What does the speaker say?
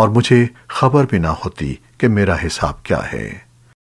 اور مجھے خبر بھی نہ ہوتی کہ میرا حساب کیا ہے۔